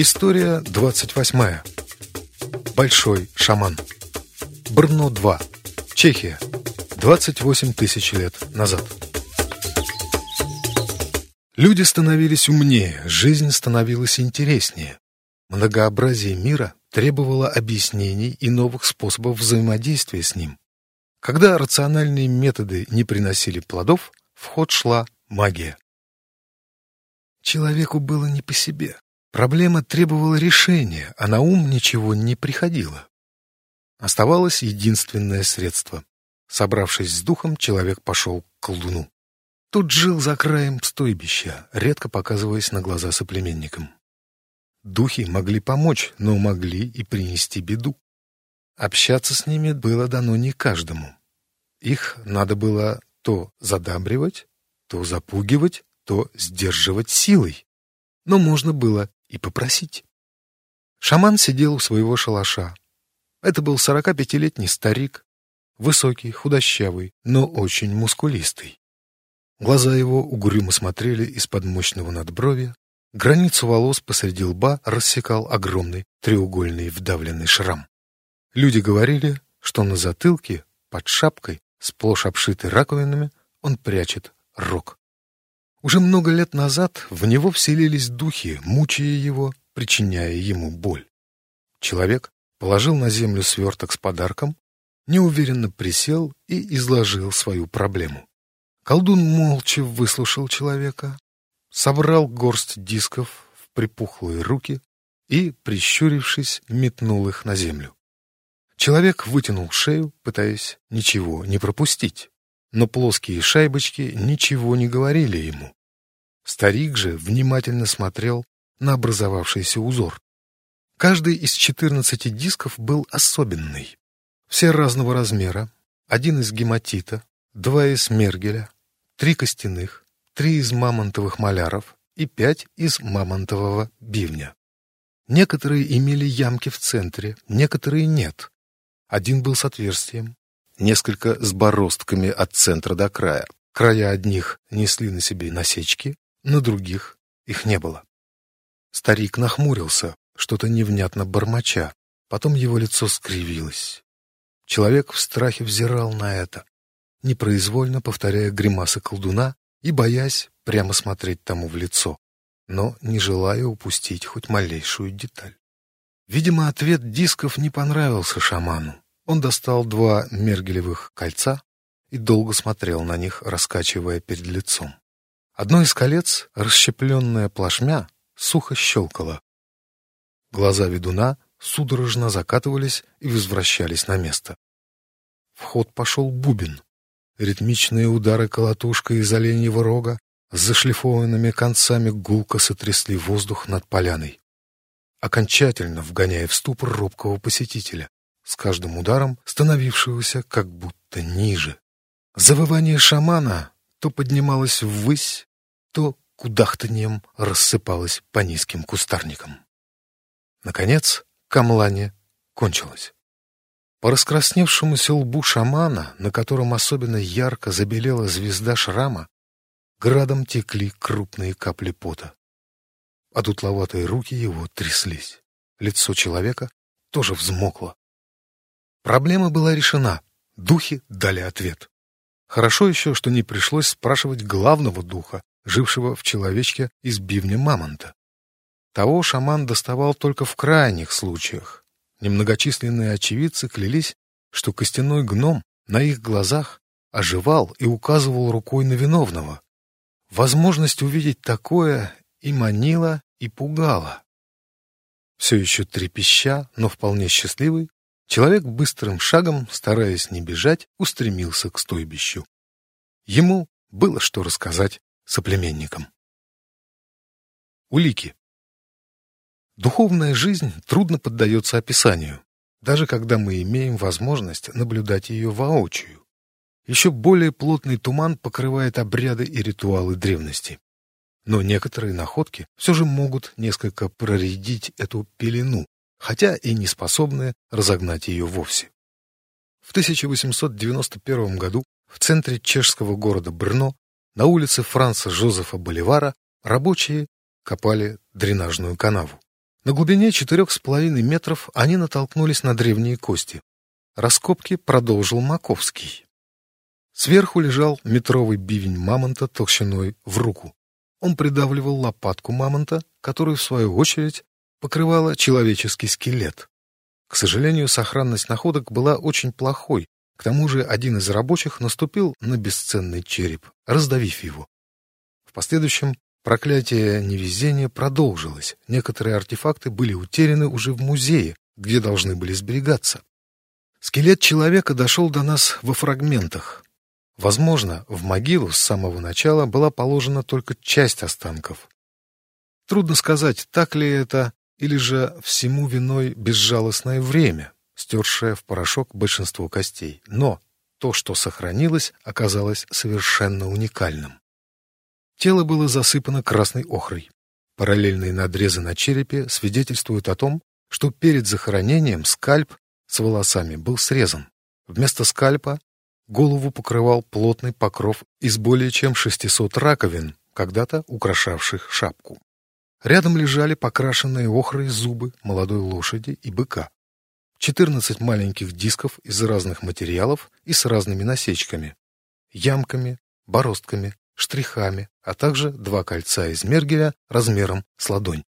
История 28. Большой шаман. Брно-2. Чехия. 28 тысяч лет назад. Люди становились умнее, жизнь становилась интереснее. Многообразие мира требовало объяснений и новых способов взаимодействия с ним. Когда рациональные методы не приносили плодов, в ход шла магия. Человеку было не по себе. Проблема требовала решения, а на ум ничего не приходило. Оставалось единственное средство. Собравшись с духом, человек пошел к колдуну. Тут жил за краем стойбища, редко показываясь на глаза соплеменникам. Духи могли помочь, но могли и принести беду. Общаться с ними было дано не каждому. Их надо было то задабривать, то запугивать, то сдерживать силой. Но можно было и попросить. Шаман сидел у своего шалаша. Это был сорока пятилетний старик, высокий, худощавый, но очень мускулистый. Глаза его угрюмо смотрели из-под мощного надбровья, границу волос посреди лба рассекал огромный треугольный вдавленный шрам. Люди говорили, что на затылке, под шапкой, сплошь обшитой раковинами, он прячет рог. Уже много лет назад в него вселились духи, мучая его, причиняя ему боль. Человек положил на землю сверток с подарком, неуверенно присел и изложил свою проблему. Колдун молча выслушал человека, собрал горсть дисков в припухлые руки и, прищурившись, метнул их на землю. Человек вытянул шею, пытаясь ничего не пропустить но плоские шайбочки ничего не говорили ему. Старик же внимательно смотрел на образовавшийся узор. Каждый из четырнадцати дисков был особенный. Все разного размера, один из гематита, два из мергеля, три костяных, три из мамонтовых маляров и пять из мамонтового бивня. Некоторые имели ямки в центре, некоторые нет. Один был с отверстием, несколько с бороздками от центра до края. Края одних несли на себе насечки, на других их не было. Старик нахмурился, что-то невнятно бормоча, потом его лицо скривилось. Человек в страхе взирал на это, непроизвольно повторяя гримасы колдуна и боясь прямо смотреть тому в лицо, но не желая упустить хоть малейшую деталь. Видимо, ответ дисков не понравился шаману. Он достал два мергелевых кольца и долго смотрел на них, раскачивая перед лицом. Одно из колец, расщепленное плашмя, сухо щелкало. Глаза ведуна судорожно закатывались и возвращались на место. В ход пошел бубен. Ритмичные удары колотушкой из оленьего рога с зашлифованными концами гулко сотрясли воздух над поляной, окончательно вгоняя в ступор робкого посетителя с каждым ударом становившегося как будто ниже. Завывание шамана то поднималось ввысь, то кудахтаньем рассыпалось по низким кустарникам. Наконец, камлание кончилось. По раскрасневшемуся лбу шамана, на котором особенно ярко забелела звезда шрама, градом текли крупные капли пота. А дутловатые руки его тряслись. Лицо человека тоже взмокло. Проблема была решена. Духи дали ответ. Хорошо еще, что не пришлось спрашивать главного духа, жившего в человечке из бивня мамонта. Того шаман доставал только в крайних случаях. Немногочисленные очевидцы клялись, что костяной гном на их глазах оживал и указывал рукой на виновного. Возможность увидеть такое и манила, и пугала. Все еще трепеща, но вполне счастливый, Человек быстрым шагом, стараясь не бежать, устремился к стойбищу. Ему было что рассказать соплеменникам. Улики. Духовная жизнь трудно поддается описанию, даже когда мы имеем возможность наблюдать ее воочию. Еще более плотный туман покрывает обряды и ритуалы древности. Но некоторые находки все же могут несколько проредить эту пелену, хотя и не способны разогнать ее вовсе. В 1891 году в центре чешского города Брно на улице Франца Жозефа Боливара рабочие копали дренажную канаву. На глубине четырех с половиной метров они натолкнулись на древние кости. Раскопки продолжил Маковский. Сверху лежал метровый бивень мамонта толщиной в руку. Он придавливал лопатку мамонта, которую, в свою очередь, покрывала человеческий скелет. К сожалению, сохранность находок была очень плохой. К тому же один из рабочих наступил на бесценный череп, раздавив его. В последующем проклятие невезения продолжилось. Некоторые артефакты были утеряны уже в музее, где должны были сберегаться. Скелет человека дошел до нас во фрагментах. Возможно, в могилу с самого начала была положена только часть останков. Трудно сказать, так ли это, или же всему виной безжалостное время, стершее в порошок большинство костей. Но то, что сохранилось, оказалось совершенно уникальным. Тело было засыпано красной охрой. Параллельные надрезы на черепе свидетельствуют о том, что перед захоронением скальп с волосами был срезан. Вместо скальпа голову покрывал плотный покров из более чем 600 раковин, когда-то украшавших шапку. Рядом лежали покрашенные охрой зубы молодой лошади и быка. 14 маленьких дисков из разных материалов и с разными насечками, ямками, бороздками, штрихами, а также два кольца из мергеля размером с ладонь.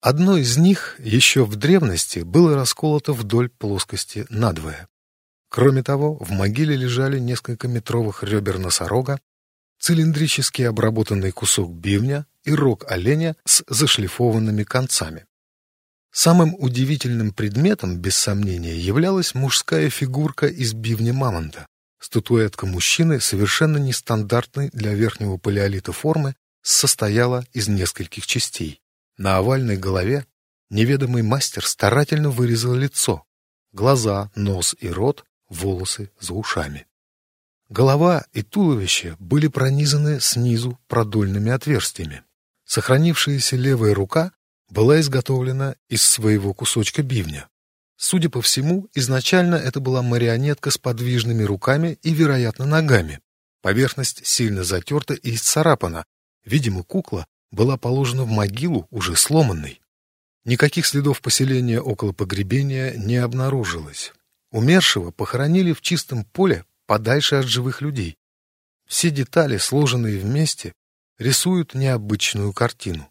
Одно из них еще в древности было расколото вдоль плоскости надвое. Кроме того, в могиле лежали несколько метровых ребер носорога, цилиндрически обработанный кусок бивня и рог оленя с зашлифованными концами. Самым удивительным предметом, без сомнения, являлась мужская фигурка из бивня мамонта. Статуэтка мужчины, совершенно нестандартной для верхнего палеолита формы, состояла из нескольких частей. На овальной голове неведомый мастер старательно вырезал лицо, глаза, нос и рот, волосы за ушами. Голова и туловище были пронизаны снизу продольными отверстиями. Сохранившаяся левая рука была изготовлена из своего кусочка бивня. Судя по всему, изначально это была марионетка с подвижными руками и, вероятно, ногами. Поверхность сильно затерта и исцарапана. Видимо, кукла была положена в могилу, уже сломанной. Никаких следов поселения около погребения не обнаружилось. Умершего похоронили в чистом поле подальше от живых людей. Все детали, сложенные вместе, рисуют необычную картину.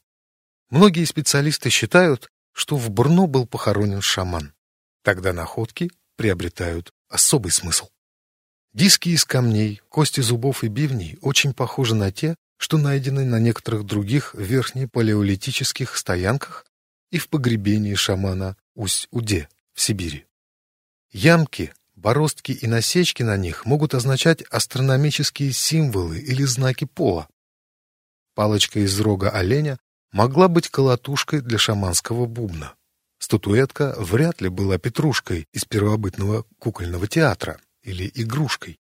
Многие специалисты считают, что в Брно был похоронен шаман. Тогда находки приобретают особый смысл. Диски из камней, кости зубов и бивней очень похожи на те, что найдены на некоторых других верхнепалеолитических стоянках и в погребении шамана Усть-Уде в Сибири. Ямки, бороздки и насечки на них могут означать астрономические символы или знаки пола. Палочка из рога оленя могла быть колотушкой для шаманского бубна. Статуэтка вряд ли была петрушкой из первобытного кукольного театра или игрушкой.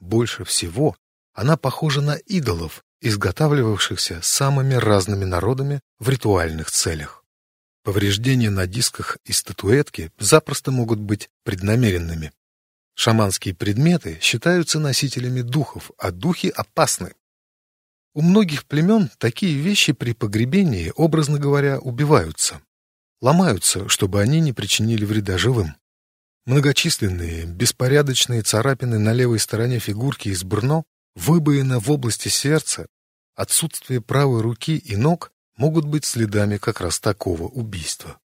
Больше всего она похожа на идолов, изготавливавшихся самыми разными народами в ритуальных целях. Повреждения на дисках и статуэтке запросто могут быть преднамеренными. Шаманские предметы считаются носителями духов, а духи опасны. У многих племен такие вещи при погребении, образно говоря, убиваются. Ломаются, чтобы они не причинили вреда живым. Многочисленные, беспорядочные царапины на левой стороне фигурки из Брно Выбоина в области сердца, отсутствие правой руки и ног могут быть следами как раз такого убийства.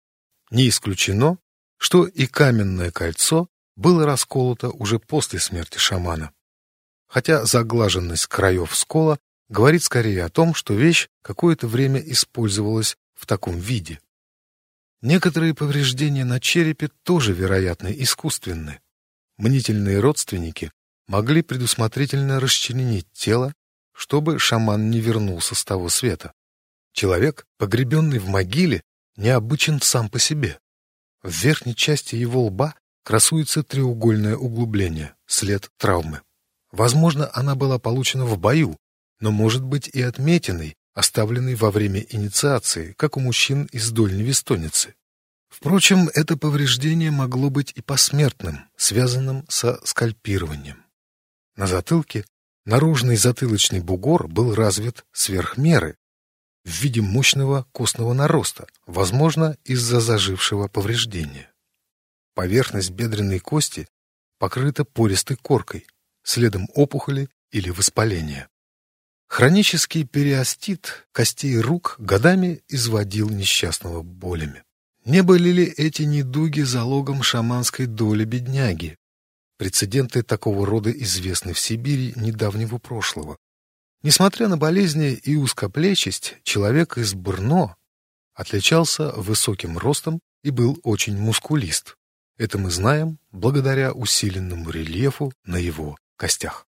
Не исключено, что и каменное кольцо было расколото уже после смерти шамана. Хотя заглаженность краев скола говорит скорее о том, что вещь какое-то время использовалась в таком виде. Некоторые повреждения на черепе тоже, вероятно, искусственны. Мнительные родственники могли предусмотрительно расчленить тело, чтобы шаман не вернулся с того света. Человек, погребенный в могиле, необычен сам по себе. В верхней части его лба красуется треугольное углубление, след травмы. Возможно, она была получена в бою, но может быть и отметиной, оставленной во время инициации, как у мужчин из Дольней Вестоницы. Впрочем, это повреждение могло быть и посмертным, связанным со скальпированием. На затылке наружный затылочный бугор был развит сверх меры. в виде мощного костного нароста, возможно, из-за зажившего повреждения. Поверхность бедренной кости покрыта пористой коркой, следом опухоли или воспаления. Хронический периостит костей рук годами изводил несчастного болями. Не были ли эти недуги залогом шаманской доли бедняги? Прецеденты такого рода известны в Сибири недавнего прошлого. Несмотря на болезни и узкоплечесть, человек из Брно отличался высоким ростом и был очень мускулист. Это мы знаем благодаря усиленному рельефу на его костях.